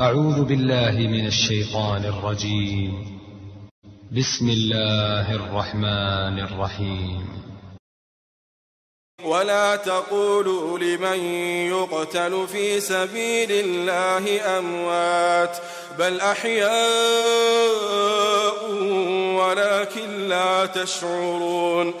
أعوذ بالله من الشيطان الرجيم. بسم الله الرحمن الرحيم. ولا تقولوا لمن يقتل في سبيل الله أموات بل أحياء ولكن لا تشعرون.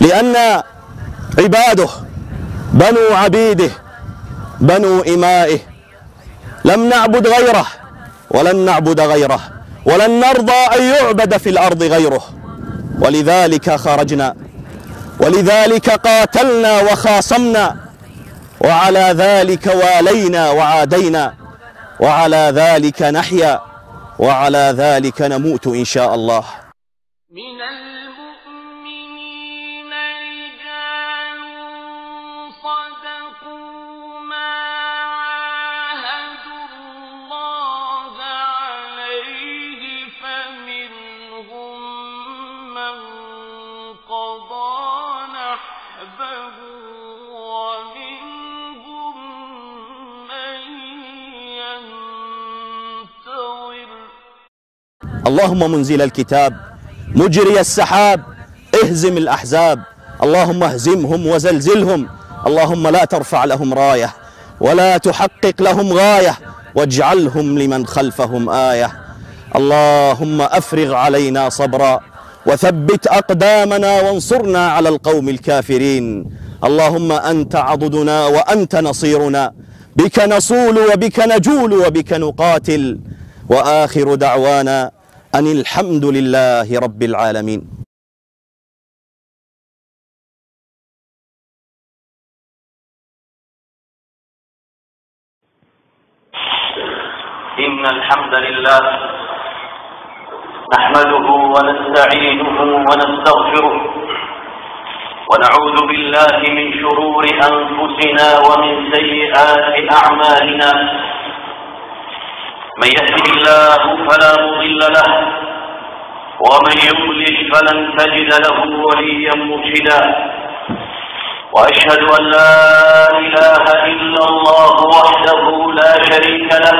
لأن عباده بنو عبيده بنو إمائه. لم نعبد غيره ولن نعبد غيره ولن نرضى أن يعبد في الأرض غيره. ولذلك خرجنا ولذلك قاتلنا وخاصمنا وعلى ذلك والينا وعادينا وعلى ذلك نحيا وعلى ذلك نموت إن شاء الله. اللهم منزل الكتاب مجري السحاب اهزم الأحزاب. اللهم اهزمهم وزلزلهم. اللهم لا ترفع لهم راية ولا تحقق لهم غاية. واجعلهم لمن خلفهم آية. اللهم أفرغ علينا صبرا وثبت أقدامنا وانصرنا على القوم الكافرين. اللهم أنت عضدنا وأنت نصيرنا. بك نصول وبك نجول وبك نقاتل. وآخر دعوانا أن الحمد لله رب العالمين. إن الحمد لله نحمده ونستعينه ونستغفره ونعوذ بالله من شرور أنفسنا ومن سيئات أعمالنا. من يهده الله فلا مضل له ومن يضلل فلن تجد له وليا مرشدا. وأشهد أن لا إله إلا الله وحده لا شريك له.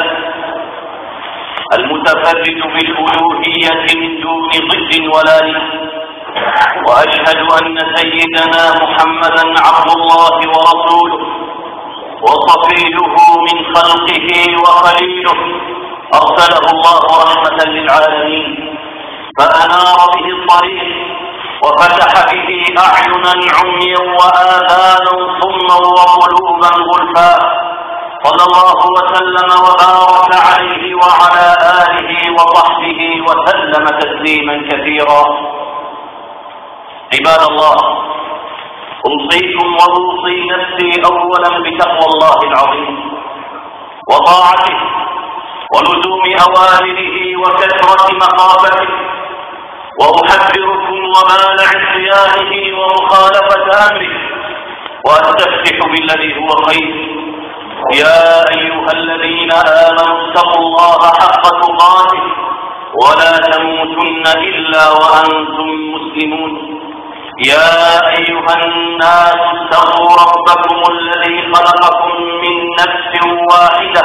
المتفرد بالألوهية من دون ضد ولا ند وأشهد أن سيدنا محمدا عبد الله ورسوله وصفيه من خلقه وخليله. أرسله الله رحمة للعالمين. فأنار به الطريق وفتح به أعينا عميا وآذانا صما وقلوبا غلفا. صلى الله وسلم وبارك عليه وعلى آله وصحبه وسلم تسليما كثيرا. عباد الله أوصيكم وأوصي نفسي أولا بتقوى الله العظيم. وطاعته ولزوم أوامره وكثرة مخافته وأحذركم وبال عصيانه ومخالفة أمره وأستفتح بالذي هو خير. يا أيها الذين آمنوا اتقوا الله حق تقاته ولا تموتن إلا وأنتم مسلمون. يا أيها الناس اتقوا ربكم الذي خلقكم من نفس واحدة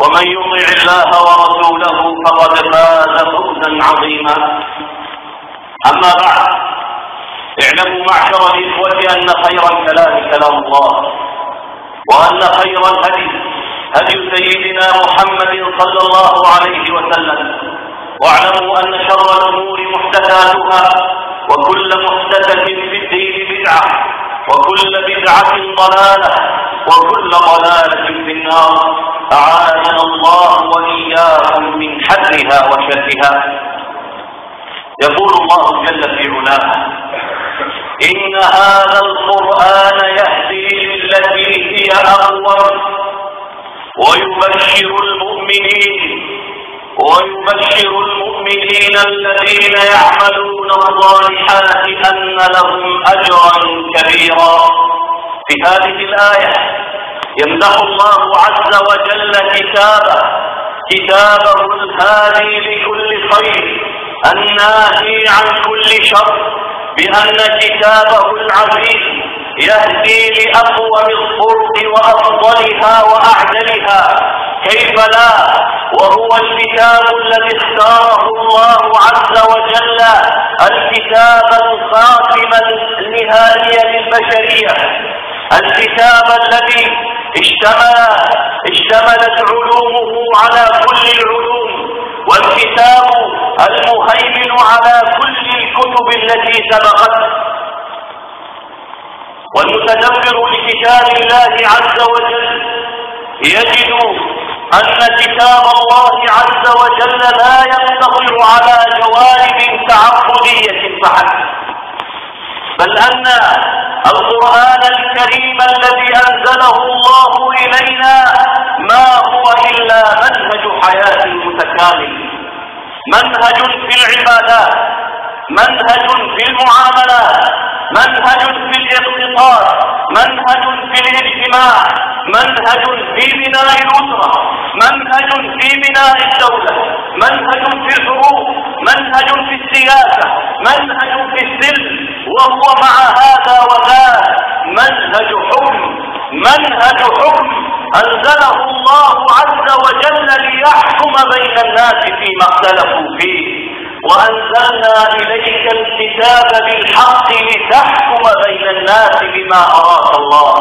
ومن يطع الله ورسوله فقد فاز فوزا عظيما. أما بعد اعلموا معشر الإخوة أن خير الكلام كلام الله وأن خير الهدي هدي سيدنا محمد صلى الله عليه وسلم. واعلموا أن شر الأمور محدثاتها وكل محدثة في الدين بدعة. وكل بدعة ضلالة وكل ضلالة في النار. أعاذنا الله وإياكم من حرها وشرها. يقول الله جل في علاه إن هذا القرآن يهدي للتي هي أقوم ويبشر المؤمنين ويبشر المؤمنين الذين يعملون الصالحات أن لهم أجرا كبيرا. في هذه الآية يمدح الله عز وجل كتابه. كتابه الهادي لكل خير الناهي عن كل شر بأن كتابه العزيز يهدي لأقوم الطرق وأفضلها وأعدلها كيف لا؟ وهو الكتاب الذي اختاره الله عز وجل. الكتاب الخاتم النهائي للبشرية. الكتاب الذي اشتمل اشتملت علومه على كل العلوم. والكتاب المهيمن على كل الكتب التي سبقته والمتدبر لكتاب الله عز وجل يجد أن كتاب الله عز وجل لا يقتصر على جوانب تعبدية فحسب بل أن القرآن الكريم الذي أنزله الله إلينا ما هو إلا منهج حياة متكامل منهج في العبادات منهج في المعاملات منهج في الاقتصاد منهج في الاجتماع منهج في بناء الأسرة منهج في بناء الدولة منهج في الحروب منهج في السياسة منهج في السلم وهو مع هذا وذاك منهج حكم منهج حكم أنزله الله عز وجل ليحكم بين الناس فيما اختلفوا فيه. وأنزلنا إليك الكتاب بالحق لتحكم بين الناس بما أراك الله.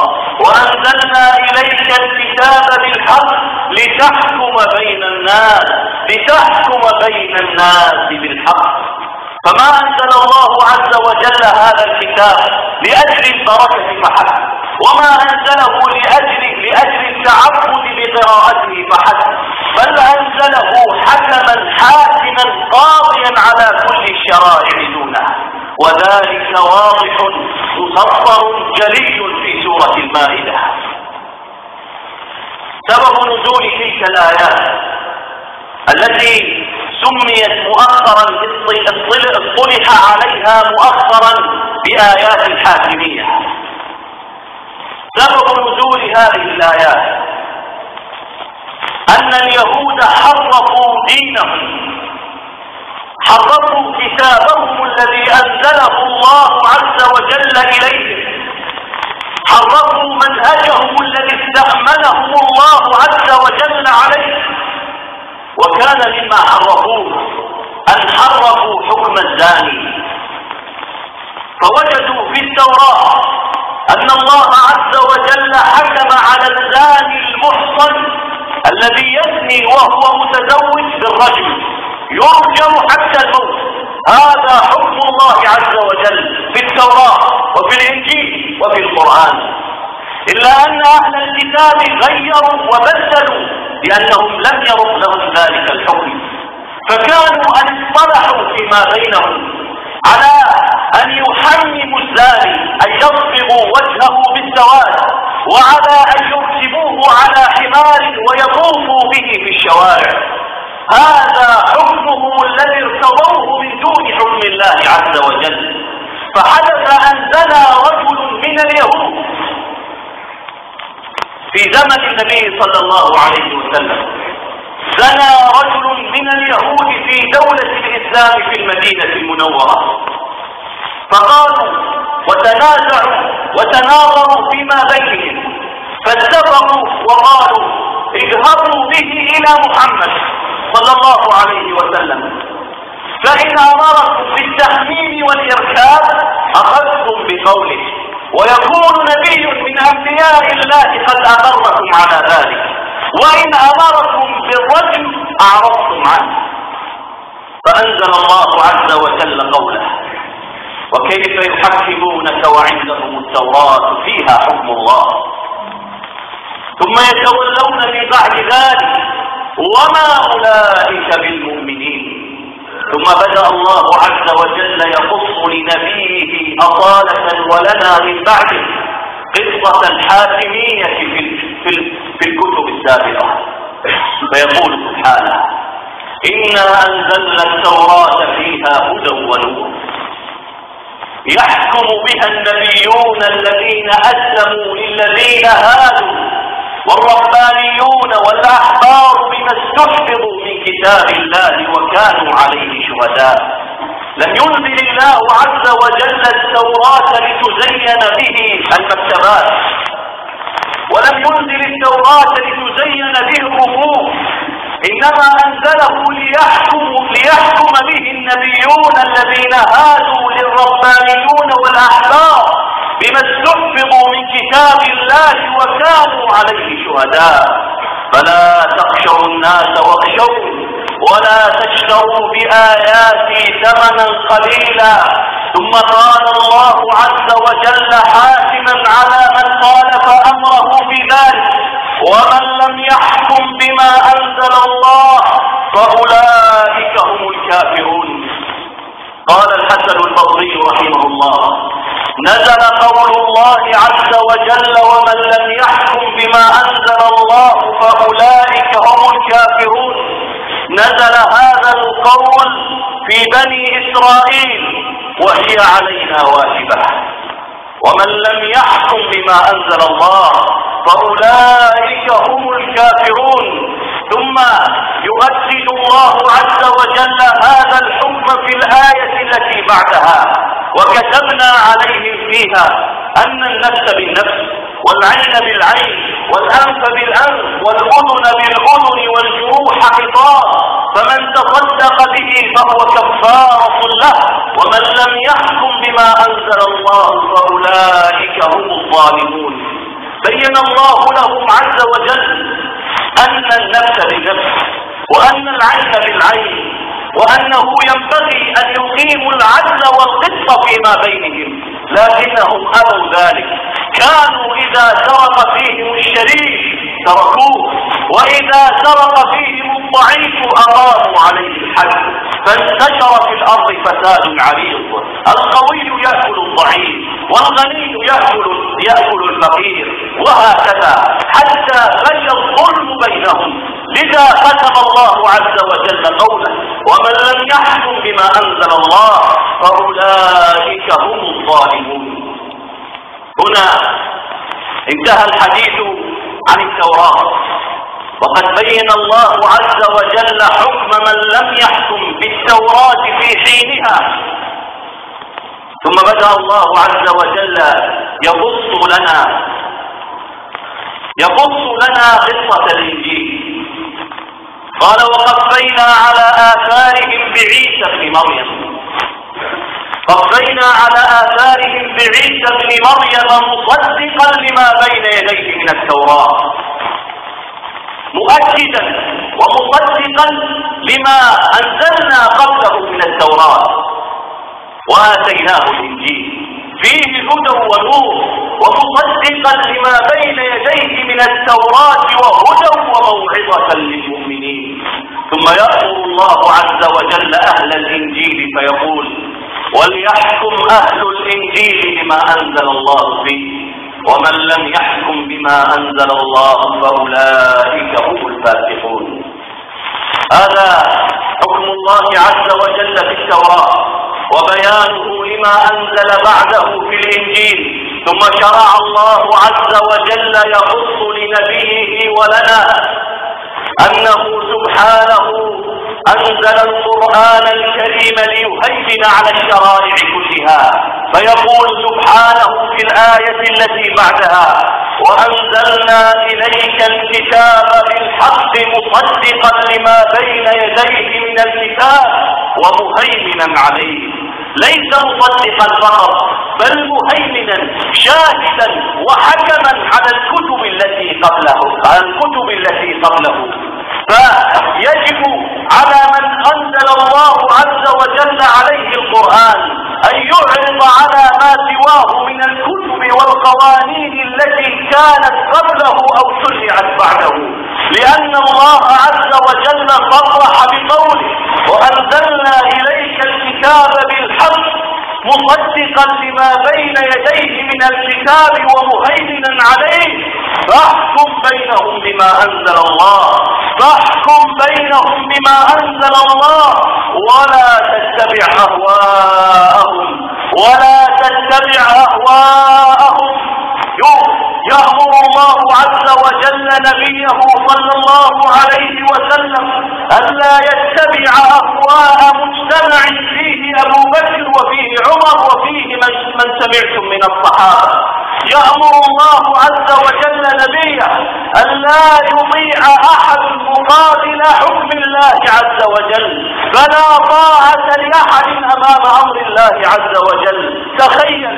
وأنزلنا إليك الكتاب بالحق لتحكم بين الناس لتحكم بين الناس بالحق. فما أنزل الله عز وجل هذا الكتاب لأجل البركة فحسب وما أنزله لأجل لأجل التعبد بقراءته فحسب. بل أنزله حكما حاكما قاضيا على كل الشرائع دونه وذلك واضح مصفر جلي في سورة المائدة. سبب نزول تلك الآيات التي سميت مؤخرا اصطلح عليها مؤخرا بآيات الحاكمية سبب نزول هذه الآيات أن اليهود حرفوا دينهم. حرفوا كتابهم الذي أنزله الله عز وجل إليهم. حرفوا منهجهم الذي استأمنهم الله عز وجل عليه وكان مما حرفوه أن حرفوا حكم الزاني. فوجدوا في التوراة أن الله عز وجل حكم على الزاني المحصن الذي يزني وهو متزوج بالرجل يرجم حتى الموت. هذا حكم الله عز وجل في التوراة وفي الإنجيل وفي القرآن. إلا أن أهل الكتاب غيروا وبدلوا لأنهم لم يرق لهم ذلك الحكم. فكانوا أن اصطلحوا فيما بينهم. على أن يحمموا الزاني أن يصبغوا وجهه بالسواد وعلى أن يركبوه على حمار ويطوفوا به في الشوارع. هذا حكمه الذي ارتضوه من دون حكم الله عز وجل. فحدث أن زنى رجل من اليهود في زمن النبي صلى الله عليه وسلم. زنى رجل من اليهود في دولة الإسلام في المدينة المنورة. فقالوا وتنازعوا وتناظروا فيما بينهم. فاتفقوا وقالوا اذهبوا به إلى محمد صلى الله عليه وسلم. فإن أمركم بالتحميم والإركاب أخذتم بقوله. ويكون نبي من أنبياء الله قد أمركم على ذلك. وإن أمركم بالرجم أعرضتم عنه. فأنزل الله عز وجل قوله وكيف يحكمونك وعندهم التوراة فيها حكم الله؟ ثم يتولون من بعد ذلك وما أولئك بالمؤمنين. ثم بدأ الله عز وجل يقص لنبيه أطالة ولنا من بعده. قصة الحاكمية في, في, في الكتب السابقة. فيقول سبحانه إنا أنزلنا التوراة فيها هدى ونور. يحكم بها النبيون الذين أسلموا للذين هادوا والربانيون والأحبار بما استحفظوا من كتاب الله وكانوا عليه شهداء. لم ينزل الله عز وجل التوراة لتزين به المكتبات. ولم ينزل التوراة لتزين به الرفوف إنما أنزله ليحكم, ليحكم به النبيون الذين هادوا للربانيون والأحبار بما استحفظوا من كتاب الله وكانوا عليه شهداء. فلا تخشوا الناس واخشوا ولا تشتروا بآياتي ثمنا قليلا. ثم قال الله عز وجل حاكما على من خالف أمره بذلك. ومن لم يحكم بما أنزل الله فأولئك هم الكافرون. قال الحسن البصري رحمه الله نزل قول الله عز وجل ومن لم يحكم بما أنزل الله فأولئك هم الكافرون. نزل هذا القول في بني إسرائيل وهي علينا واجبة. ومن لم يحكم بما أنزل الله فأولئك هم الكافرون. ثم يؤكد الله عز وجل هذا الحكم في الآية التي بعدها. وكتبنا عليهم فيها أن النفس بالنفس. والعين بالعين والأنف بالأنف والأذن بالأذن والجروح قطار فمن تصدق به فهو كفارة له. ومن لم يحكم بما أنزل الله فأولئك هم الظالمون. بين الله لهم عز وجل أن النفس بالنفس وأن العين بالعين وأنه ينبغي أن يقيموا العدل والقسط فيما بينهم. لكنهم أبوا ذلك. كانوا إذا سرق فيهم الشريف تركوه وإذا سرق فيهم الضعيف أقاموا عليه الحد. فانتشر في الأرض فساد عريض. القوي يأكل الضعيف والغني يأكل, يأكل الفقير. وهكذا حتى غشى الظلم بينهم. لذا ختم الله عز وجل قوله ومن لم يحكم بما أنزل الله فأولئك هم الظالمون. هنا انتهى الحديث عن التوراة. وقد بين الله عز وجل حكم من لم يحكم بالتوراة في حينها. ثم بدأ الله عز وجل يقص لنا. يقص لنا قصة الإنجيل. قال وقفينا على آثارهم بعيسى بن مريم. قفينا على آثارهم بعيسى بن مريم مصدقا لما بين يديه من التوراة. مؤكدا ومصدقا لما أنزلنا قبله من التوراة. وآتيناه الإنجيل. فيه هدى ونور. ومصدقا لما بين يديه من التوراة وهدى وموعظة للمؤمنين. ثم يأمر الله عز وجل أهل الإنجيل فيقول وليحكم أهل الإنجيل بما أنزل الله فيه ومن لم يحكم بما أنزل الله فأولئك هم الفاسقون. هذا حكم الله عز وجل في التوراة وبيانه لما أنزل بعده في الإنجيل. ثم شرع الله عز وجل يخص لنبيه ولنا أنه سبحانه أنزل القرآن الكريم ليهيمن على الشرائع كلها. فيقول سبحانه في الآية التي بعدها وأنزلنا إليك الكتاب بالحق مصدقا لما بين يديه من الكتاب ومهيمنا عليه. ليس مصدقا فقط بل مهيمنا شاهدا وحكما على الكتب التي قبله على الكتب التي قبله. فيجب على من أنزل الله عز وجل عليه القرآن أن يعرض على ما سواه من الكتب والقوانين التي كانت قبله أو شرعت بعده. لأن الله عز وجل صرح بقوله وأنزلنا إليك الكتاب بالحق مصدقا لما بين يديه من الكتاب ومهيمنا عليه فاحكم بينهم بما أنزل الله. فاحكم بينهم بما أنزل الله. ولا تتبع أهواءهم. ولا تتبع أهواءهم. يأمر الله عز وجل نبيه صلى الله عليه وسلم ألا يتبع أهواء مجتمع فيه أبو بكر وفيه عمر وفيه من, سمعتم من الصحابة. يأمر الله عز وجل نبيه ألا يطيع أحد مقابل حكم الله عز وجل فلا طاعة لأحد أمام أمر الله عز وجل. تخيل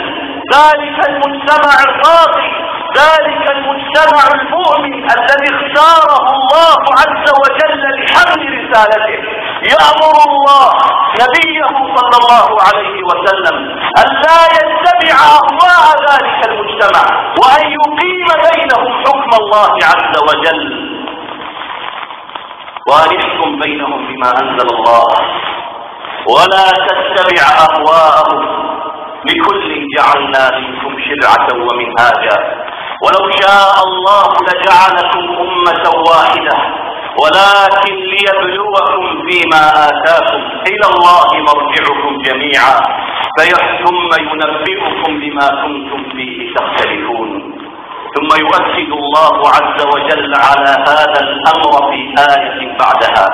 ذلك المجتمع الراقي ذلك المجتمع المؤمن الذي اختاره الله عز وجل لحمل رسالته. يأمر الله نبيه صلى الله عليه وسلم أن لا يتبع أهواء ذلك المجتمع وأن يقيم بينهم حكم الله عز وجل. وأن يحكم بينهم بما أنزل الله. ولا تتبع أهواءهم. لكل جعلنا منكم شرعة ومنهاجا. ولو شاء الله لجعلكم أمة واحدة. ولكن ليبلوكم فيما آتاكم. إلى الله مرجعكم جميعا. فيحكم ينبئكم بما كنتم فيه تختلفون. ثم يؤكد الله عز وجل على هذا الأمر في آية بعدها.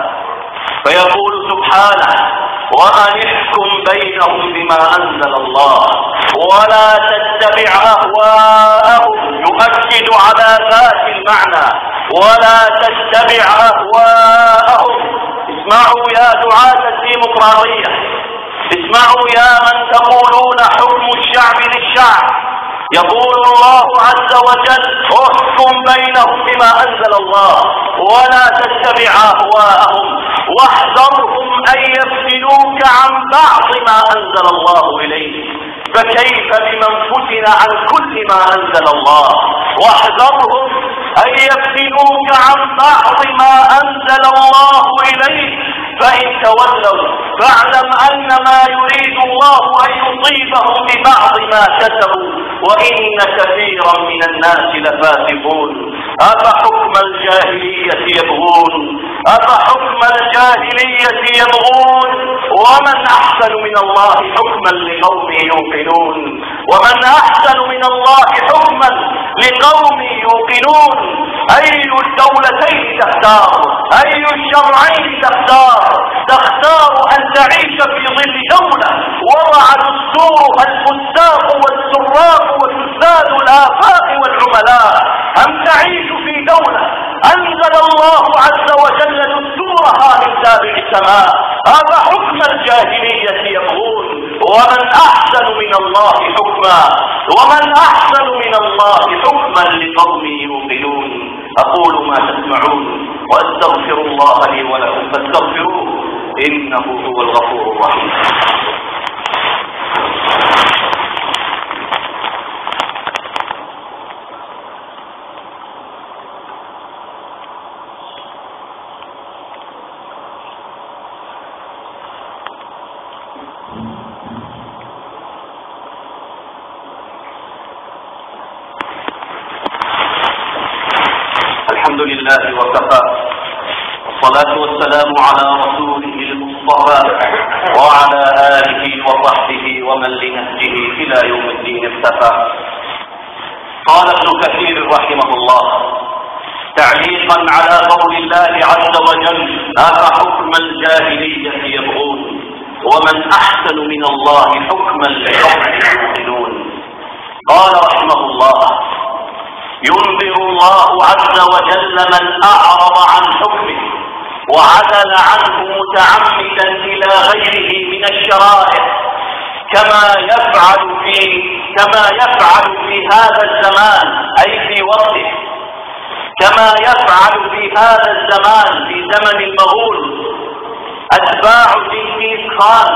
فيقول سبحانه وأن احكم بينهم بما أنزل الله. ولا تتبع أهواءهم. يؤكد على ذات المعنى. ولا تتبع أهواءهم. اسمعوا يا دعاة الديمقراطية. اسمعوا يا من تقولون حكم الشعب للشعب. يقول الله عز وجل احكم بينهم بما أنزل الله ولا تتبع أهواءهم واحذرهم أن يفتنوك عن بعض ما أنزل الله إليك فكيف بمن فتن عن كل ما أنزل الله؟ واحذرهم أن يفتنوك عن بعض ما أنزل الله إليك فإن تولوا فاعلم أن ما يريد الله أن يصيبهم ببعض ما كسبوا. وإن كثيرا من الناس لفاسقون أفحكم الجاهلية يبغون؟ أفحكم الجاهلية يبغون؟ ومن أحسن من الله حكما لقوم يوقنون. ومن أحسن من الله حكما لقوم يوقنون. اي الدولتين تختار؟ اي الشرعين تختار؟ تختار أن تعيش في ظل دولة وضع دستورها الفساق والسراق وسداد الافاق والعملاء. أم تعيش في دولة أنزل الله عز وجل دستورها من سابع السماء؟ هذا حكم الجاهلية يقول. ومن أحسن من الله حكما. ومن أحسن من الله حكما لقوم يوقنون. أقول ما تسمعون وأستغفر الله لي ولكم فاستغفروه إنه هو الغفور الرحيم. الحمد لله وكفى. والصلاة والسلام على رسوله المصطفى وعلى آله وصحبه ومن لنهجه إلى يوم الدين اختفى قال ابن كثير رحمه الله تعليقا على قول الله عز وجل أفحكم الجاهلية يبغون ومن أحسن من الله حكما لقوم يوقنون. قال رحمه الله ينذر الله عز وجل من أعرض عن حكمه وعدل عنه متعمدا إلى غيره من الشرائع كما يفعل في كما يفعل في هذا الزمان أي في وقته. كما يفعل في هذا الزمان في زمن المغول. أتباع جنكيز خان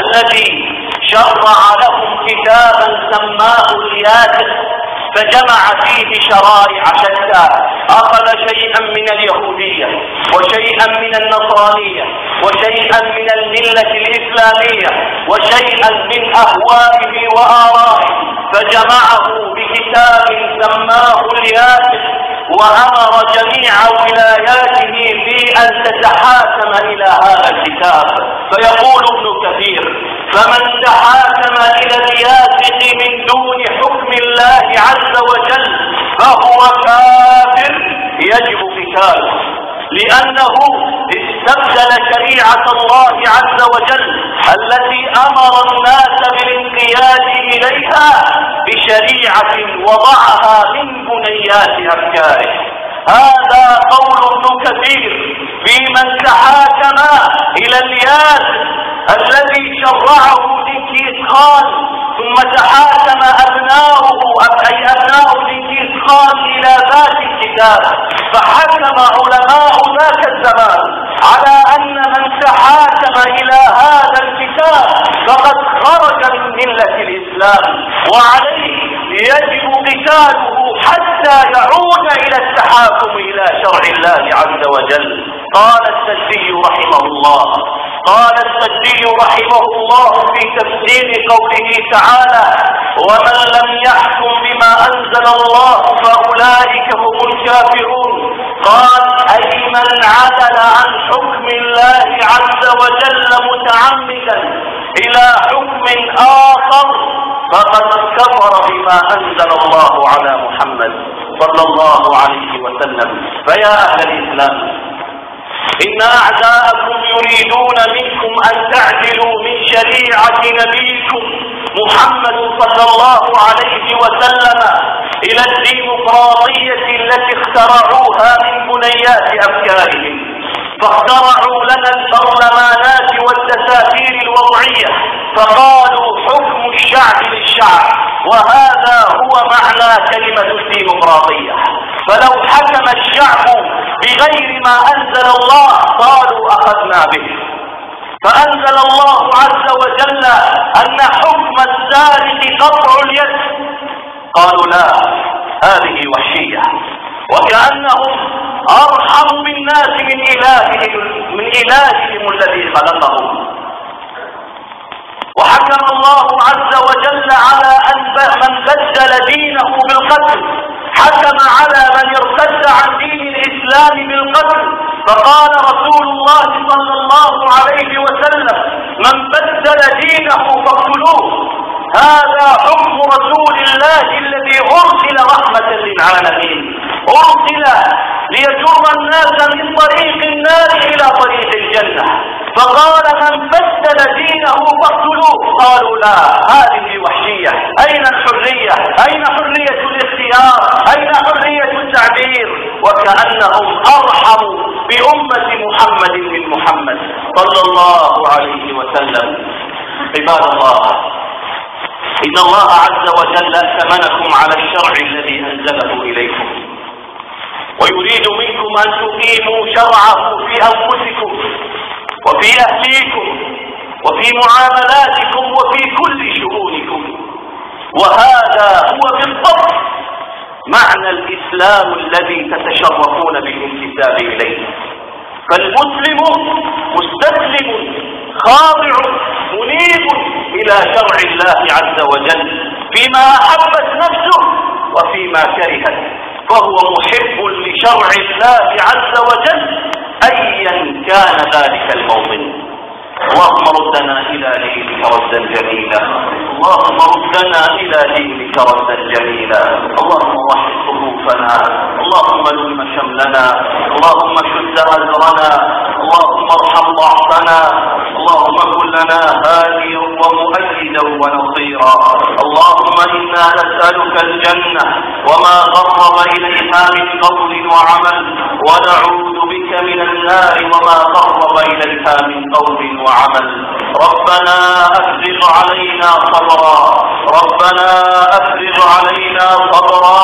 الذي شرع لهم كتابا سماه الياسر فجمع فيه شرائع شتى أخذ شيئا من اليهودية وشيئا من النصرانية وشيئا من الملة الإسلامية وشيئا من أهوائه وآرائه فجمعه بكتاب سماه الياسر وأمر جميع ولاياته في أن تتحاكم إلى هذا الكتاب. فيقول ابن كثير فمن تحاكم إلى الياسق من دون حكم الله عز وجل فهو كافر يجب قتاله. لأنه استبدل شريعة الله عز وجل التي أمر الناس بالانقياد إليها بشريعة وضعها من بنيات أفكاره هذا قول ابن كثير في من تحاكم إلى الياس الذي شرعه جنكيز خان ثم تحاكم أبناؤه أي أبناء جنكيز خان إلى ذات الكتاب. فحكم علماء ذاك الزمان على أن من تحاكم إلى هذا الكتاب فقد خرج من ملة الإسلام وعليه يجب قتاله حتى يعود إلى التحاكم إلى شرع الله عز وجل. قال السدي رحمه الله. قال السدي رحمه الله في تفسير قوله تعالى ومن لم يحكم بما أنزل الله فأولئك هم الكافرون قال أي من عدل عن حكم الله عز وجل متعمدا إلى حكم آخر فقد كفر بما أنزل الله على محمد صلى الله عليه وسلم. فيا أهل الإسلام إن أعداءكم يريدون منكم أن تعدلوا من شريعة نبيكم محمد صلى الله عليه وسلم إلى الديمقراطية التي اخترعوها من بنيات أفكارهم. فاخترعوا لنا البرلمانات والدساتير الوضعية فقالوا حكم الشعب للشعب وهذا هو معنى كلمة الديمقراطية. فلو حكم الشعب بغير ما أنزل الله قالوا أخذنا به. فأنزل الله عز وجل أن حكم السارق قطع اليد. قالوا لا هذه وحشية. وكأنهم أرحم بالناس من إلههم من إلههم الذي خلقهم. وحكم الله عز وجل على أن من بدل دينه بالقتل حكم على من ارتد عن دين الإسلام بالقتل. فقال رسول الله صلى الله عليه وسلم من بدل دينه فاقتلوه. هذا حكم رسول الله الذي أرسل رحمة للعالمين. أرسل ليجر الناس من طريق النار إلى طريق الجنة. فقال من بدل دينه فاقتلوه قالوا لا هذه وحشية. أين الحرية؟ أين حرية الاختيار؟ أين حرية التعبير؟ وكأنهم أرحموا بأمة محمد من محمد صلى الله عليه وسلم. عباد الله إن الله عز وجل ثمنكم على الشرع الذي أنزله إليكم. ويريد منكم أن تقيموا شرعه في أنفسكم وفي أهليكم وفي معاملاتكم وفي كل شؤونكم. وهذا هو بالضبط معنى الإسلام الذي تتشرفون بالانتساب إليه. فالمسلم مستسلم خاضع منيب إلى شرع الله عز وجل فيما أحبت نفسه وفيما كرهت. فهو محب لشرع الله عز وجل أيا كان ذلك الموطن اللهم ردنا إلى دينك ردا جميلا. اللهم ردنا إلى دينك ردا جميلا. اللهم وحد صفوفنا. اللهم لم شملنا. اللهم شد أزرنا. اللهم ارحم ضعفنا اللهم كن لنا هاديا ومؤيدا ونصيرا. اللهم إنا نسألك الجنة وما قرب إليها من قول وعمل. ونعوذ بك من النار وما قرب إليها من قول وعمل. ربنا أفرغ علينا صبرا. ربنا أفرغ علينا صبرا.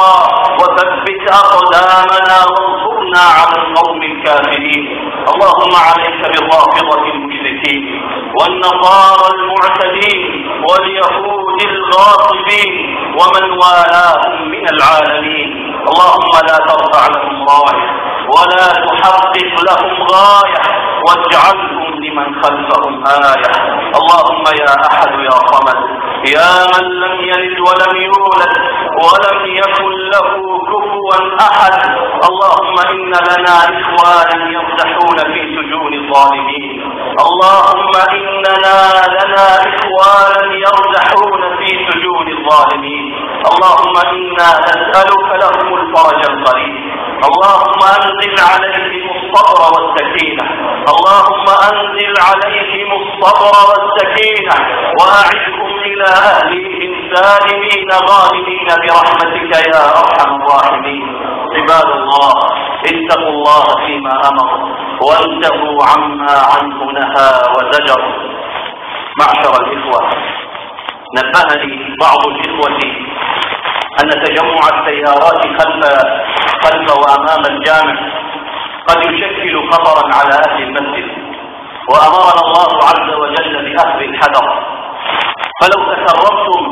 وثبت أقدامنا وانصرنا على القوم الكافرين. اللهم عليك بالرافضة المشركين والنصارى المعتدين واليهود الغاصبين ومن والاهم من العالمين. اللهم لا ترفع لهم راية ولا تحقق لهم غاية واجعلهم لمن خلفهم آية. اللهم يا أحد يا صمد يا من لم يلد ولم يولد ولم يكن له كفوا أحد. اللهم إن لنا إخوانا يمزحون في سجون الظالمين. اللهم إننا لنا إخوانا يرزحون في سجون الظالمين. اللهم إنا نسألك لهم الفرج القريب. اللهم أنزل عليهم الصبر والسكينة. اللهم أنزل عليهم الصبر والسكينة. وأعدهم إلى أهلهم سالمين غانمين برحمتك يا أرحم الراحمين. عباد الله اتقوا الله فيما أمر وانتهوا عما عنه نهى وزجر. معشر الإخوة نبهني بعض الإخوة أن تجمع السيارات خلف خلف وأمام الجامع. قد يشكل خطرا على أهل المسجد وأمرنا الله عز وجل بأخذ الحذر. فلو تسربتم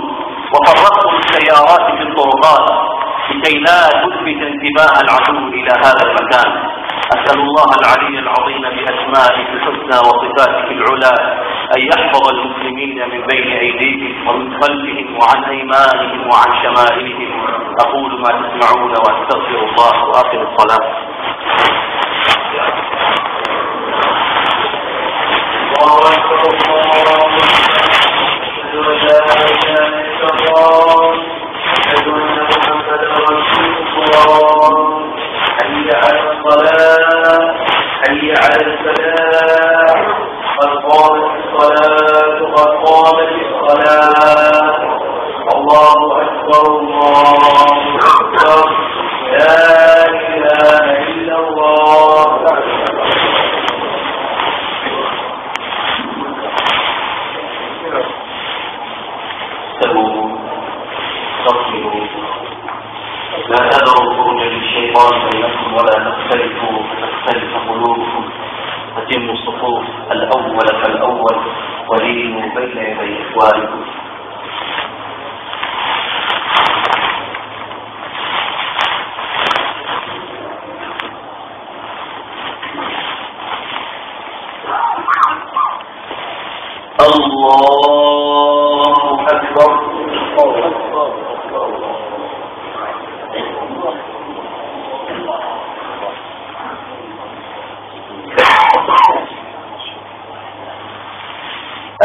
وفرقتم السيارات في الطرقات لكي لا تلفت انتباه العدو إلى هذا المكان. أسأل الله العلي العظيم بأسمائه الحسنى وصفاته العلى أن يحفظ المسلمين من بين أيديهم ومن خلفهم وعن أيمانهم وعن شمائلهم. أقول ما تسمعون وأستغفر الله وأقم الصلاة. الله أكبر الله أشهد أن لا إله إلا الله. أشهد أن محمدا رسول الله حي على الصلاة حي على الفلاح قد قامت الصلاة قد قامت الصلاة الله أكبر الله أكبر لا إله إلا الله استووا استغفروا لا تذروا الخروج للشيطان بينكم ولا تختلفوا فتختلف قلوبكم فتموا الصفوف الأول فالاول ولينوا بين يدي اخوانكم الله أكبر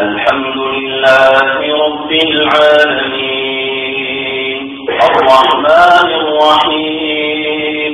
الحمد لله رب العالمين الرحمن الرحيم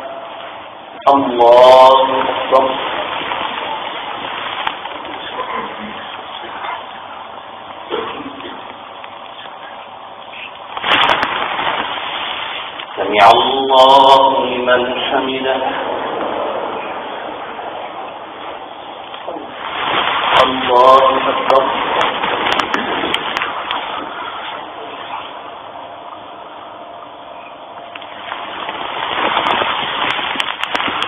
الله أكبر. سمع الله لمن حمده. الله أكبر.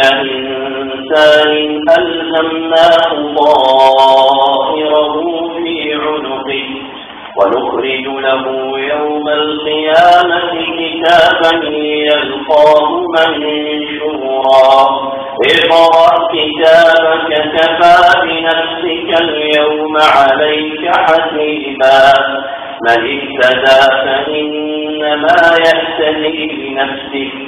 إنسان ألهمناه ضائره في عنقه ونخرج له يوم القيامة كتابا يلقاه منشورا. اقرأ كتابك كفى بنفسك اليوم عليك حسيبا. من اهتدى فإنما يهتدي لنفسه.